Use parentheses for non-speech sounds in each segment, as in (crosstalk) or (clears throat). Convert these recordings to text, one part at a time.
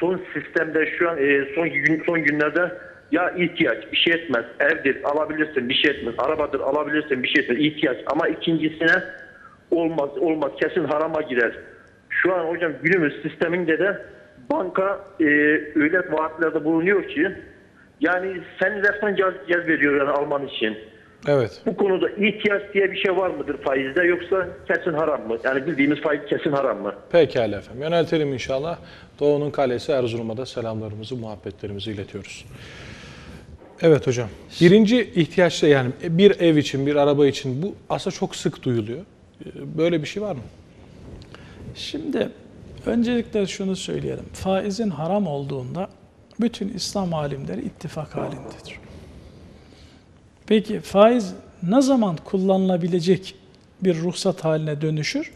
son sistemde şu an e, son gün son günlerde ya ihtiyaç bir şey etmez. Evdir alabilirsin bir şey etmez. Arabadır alabilirsin bir şey etmez. ihtiyaç ama ikincisine olmaz olmaz kesin harama girer. Şu an hocam günümüz sisteminde de banka e, öyle vaatlerde bulunuyor ki yani sen resmen cez, veriyor yani alman için. Evet. Bu konuda ihtiyaç diye bir şey var mıdır faizde yoksa kesin haram mı? Yani bildiğimiz faiz kesin haram mı? Pekala efendim. Yöneltelim inşallah. Doğu'nun kalesi Erzurum'a da selamlarımızı, muhabbetlerimizi iletiyoruz. Evet hocam. Birinci ihtiyaçta yani bir ev için, bir araba için bu aslında çok sık duyuluyor. Böyle bir şey var mı? Şimdi öncelikle şunu söyleyelim. Faizin haram olduğunda bütün İslam alimleri ittifak halindedir. Peki faiz ne zaman kullanılabilecek bir ruhsat haline dönüşür?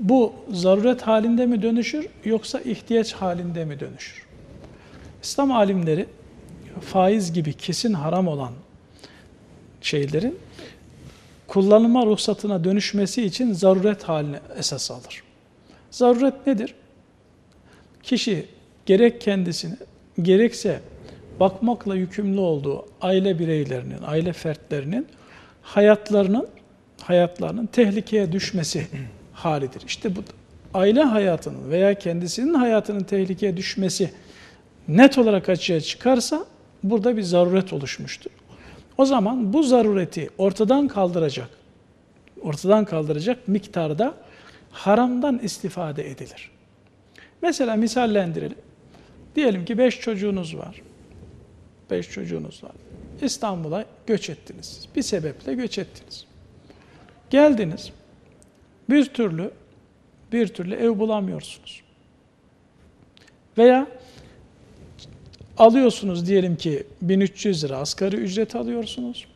Bu zaruret halinde mi dönüşür yoksa ihtiyaç halinde mi dönüşür? İslam alimleri faiz gibi kesin haram olan şeylerin kullanıma ruhsatına dönüşmesi için zaruret haline esas alır. Zaruret nedir? Kişi gerek kendisini gerekse bakmakla yükümlü olduğu aile bireylerinin, aile fertlerinin hayatlarının hayatlarının tehlikeye düşmesi halidir. İşte bu aile hayatının veya kendisinin hayatının tehlikeye düşmesi net olarak açığa çıkarsa burada bir zaruret oluşmuştur. O zaman bu zarureti ortadan kaldıracak, ortadan kaldıracak miktarda haramdan istifade edilir. Mesela misallendirelim. Diyelim ki beş çocuğunuz var. Beş çocuğunuz var. İstanbul'a göç ettiniz. Bir sebeple göç ettiniz. Geldiniz. Bir türlü bir türlü ev bulamıyorsunuz. Veya alıyorsunuz diyelim ki 1300 lira asgari ücret alıyorsunuz.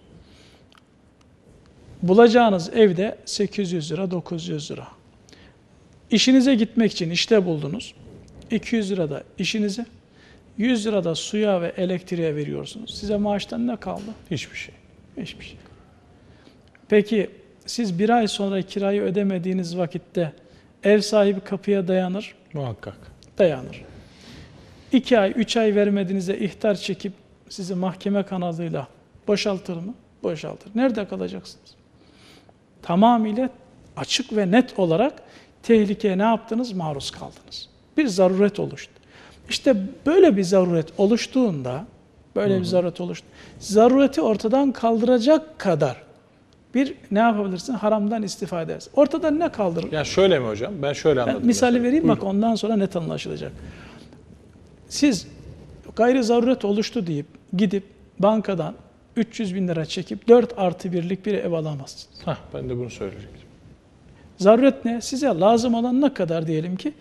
Bulacağınız evde 800 lira, 900 lira. İşinize gitmek için işte buldunuz. 200 lira da işinize, 100 lira da suya ve elektriğe veriyorsunuz. Size maaştan ne kaldı? Hiçbir şey. Hiçbir şey. Peki siz bir ay sonra kirayı ödemediğiniz vakitte ev sahibi kapıya dayanır. Muhakkak. Dayanır. İki ay, üç ay vermediğinizde ihtar çekip sizi mahkeme kanalıyla boşaltır mı? Boşaltır. Nerede kalacaksınız? Tamamıyla açık ve net olarak tehlikeye ne yaptınız? Maruz kaldınız. Bir zaruret oluştu. İşte böyle bir zaruret oluştuğunda, böyle Hı-hı. bir zaruret oluştu. Zarureti ortadan kaldıracak kadar bir ne yapabilirsin? Haramdan istifade edersin. Ortadan ne kaldırır? Ya şöyle mi hocam? Ben şöyle anladım. Ben misali mesela. vereyim Buyurun. bak ondan sonra net anlaşılacak. Siz gayri zaruret oluştu deyip gidip bankadan 300 bin lira çekip 4 artı birlik bir ev alamazsınız. Hah, ben de bunu söyleyecektim. Zaruret ne? Size lazım olan ne kadar diyelim ki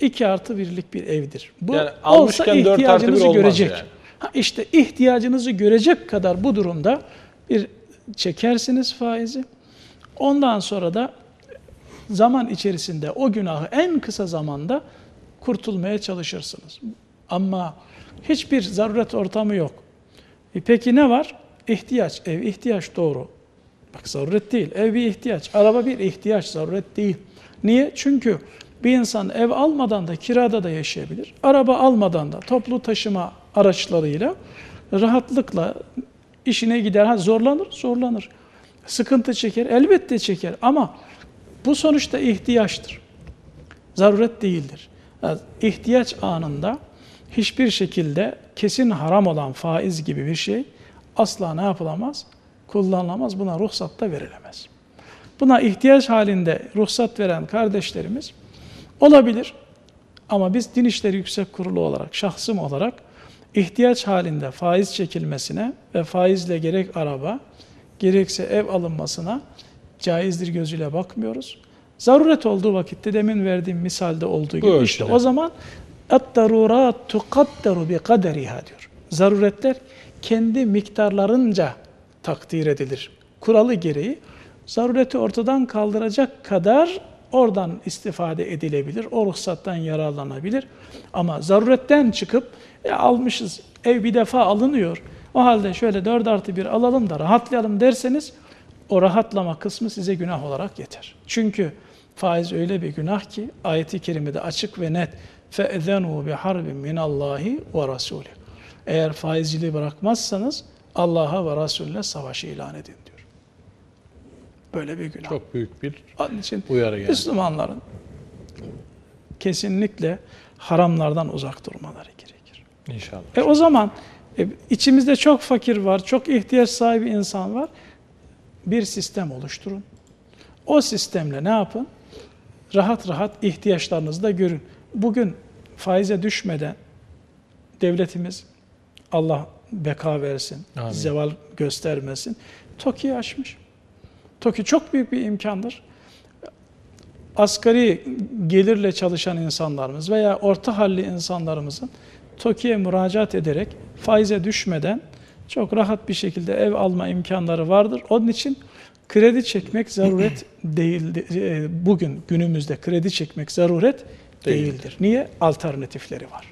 2 artı birlik bir evdir. Bu yani olsa ihtiyacınızı görecek. Yani. Ha işte ihtiyacınızı görecek kadar bu durumda bir çekersiniz faizi. Ondan sonra da zaman içerisinde o günahı en kısa zamanda kurtulmaya çalışırsınız. Ama hiçbir zaruret ortamı yok. E peki ne var? İhtiyaç. Ev ihtiyaç doğru. Bak zaruret değil. Ev bir ihtiyaç. Araba bir ihtiyaç. Zaruret değil. Niye? Çünkü bir insan ev almadan da kirada da yaşayabilir. Araba almadan da toplu taşıma araçlarıyla rahatlıkla işine gider. Ha, zorlanır, zorlanır. Sıkıntı çeker, elbette çeker ama bu sonuçta ihtiyaçtır. Zaruret değildir. Yani ihtiyaç anında hiçbir şekilde kesin haram olan faiz gibi bir şey asla ne yapılamaz? Kullanılamaz. Buna ruhsat da verilemez. Buna ihtiyaç halinde ruhsat veren kardeşlerimiz olabilir. Ama biz Din İşleri Yüksek Kurulu olarak, şahsım olarak ihtiyaç halinde faiz çekilmesine ve faizle gerek araba, gerekse ev alınmasına caizdir gözüyle bakmıyoruz. Zaruret olduğu vakitte demin verdiğim misalde olduğu gibi işte o zaman اَتْتَرُورَاتُ تُقَدَّرُ بِقَدَرِهَا diyor. Zaruretler kendi miktarlarınca takdir edilir. Kuralı gereği zarureti ortadan kaldıracak kadar oradan istifade edilebilir. O ruhsattan yararlanabilir. Ama zaruretten çıkıp e, almışız ev bir defa alınıyor. O halde şöyle 4 artı 1 alalım da rahatlayalım derseniz o rahatlama kısmı size günah olarak yeter. Çünkü faiz öyle bir günah ki ayeti kerimede açık ve net فَاَذَنُوا بِحَرْبٍ مِنَ اللّٰهِ وَرَسُولِهِ Eğer faizciliği bırakmazsanız Allah'a ve Resulüne savaşı ilan edin diyor. Böyle bir günah. Çok büyük bir Onun için uyarı yani. Müslümanların kesinlikle haramlardan uzak durmaları gerekir. İnşallah. E o zaman e, içimizde çok fakir var, çok ihtiyaç sahibi insan var. Bir sistem oluşturun. O sistemle ne yapın? Rahat rahat ihtiyaçlarınızı da görün. Bugün faize düşmeden devletimiz Allah beka versin, Amin. zeval göstermesin. TOKİ'yi açmış. TOKİ çok büyük bir imkandır. Asgari gelirle çalışan insanlarımız veya orta halli insanlarımızın TOKİ'ye müracaat ederek faize düşmeden çok rahat bir şekilde ev alma imkanları vardır. Onun için kredi çekmek zaruret (clears throat) değildir. E, Bugün günümüzde kredi çekmek zaruret Değildir. değildir. Niye? Alternatifleri var.